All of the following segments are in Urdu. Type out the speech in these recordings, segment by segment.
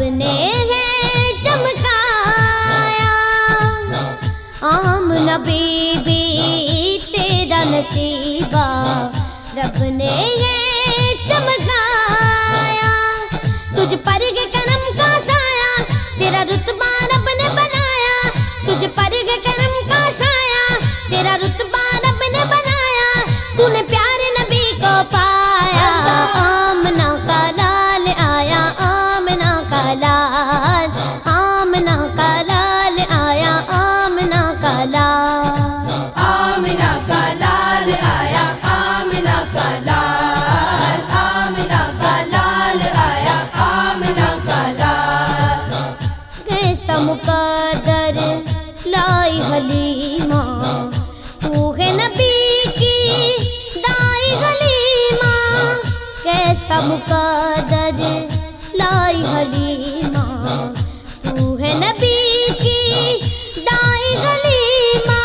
ہے چمکایا۔ آم نبی بھی تیرا نصیبہ۔ رب نے ہے ایسا مقدر لائی حلیمہ روح نبی کی دائی غلیمہ، کیسا مقدر لائی حلیمہ روح نبی کی دائی غلیمہ۔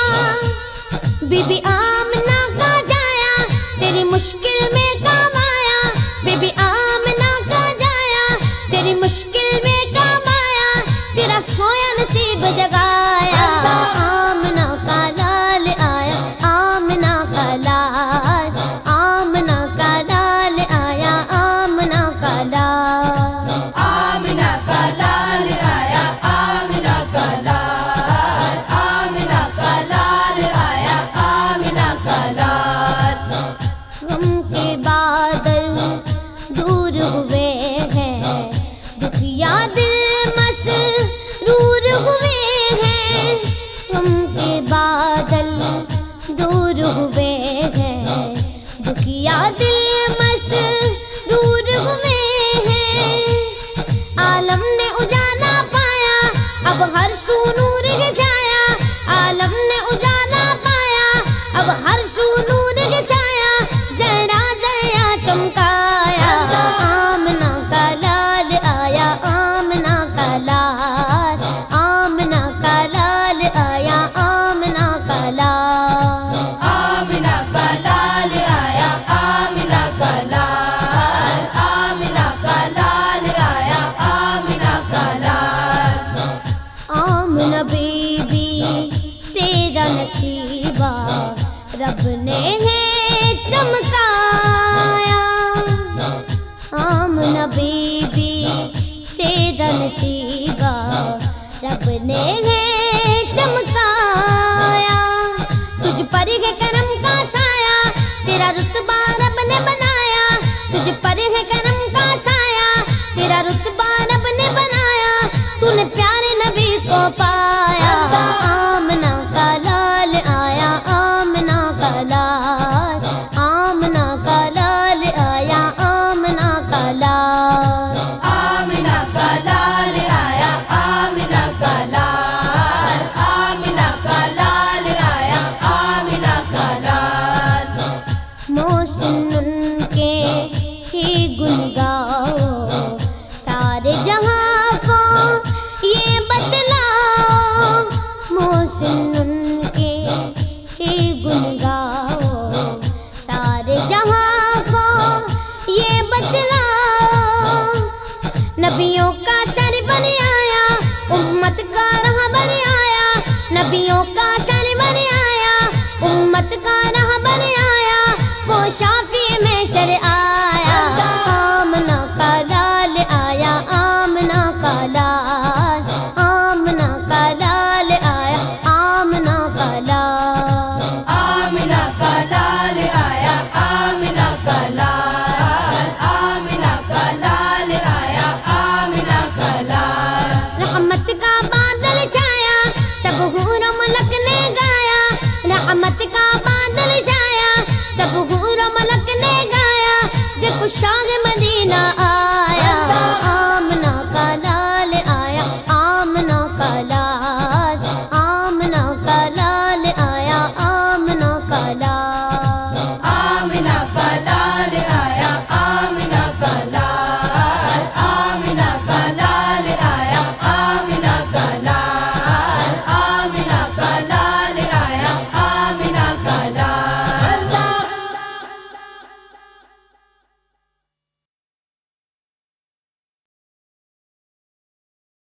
بی بی آمنہ کا جایا، تیری مشکل ہر سو سب ہے چمکایا ہم نبی بھی تیرا نصیبہ سب نے ہے نبیوں کا سر بن آیا، امت کا رہ بن آیا، نبیوں کا سر بن آیا، امت کا رہ بن آیا، وہ شاہ